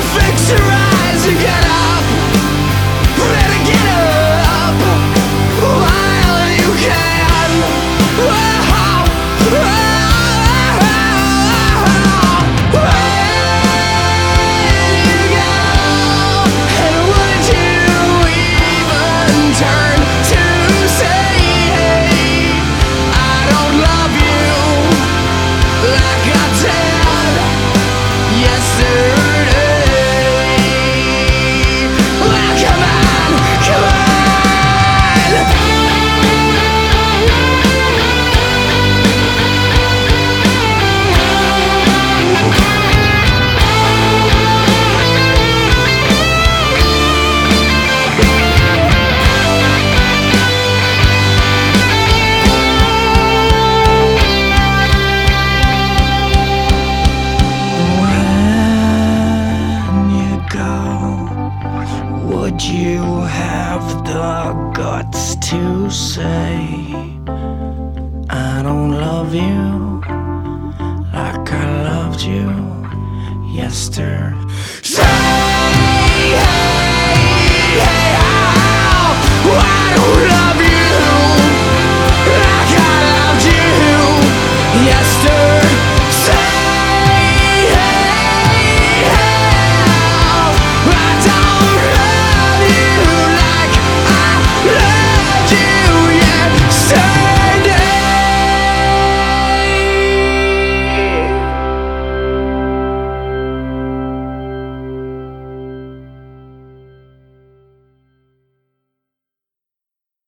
fix your eyes again. have the guts to say I don't love you like I loved you yesterday. Hey, hey, hey, how, I don't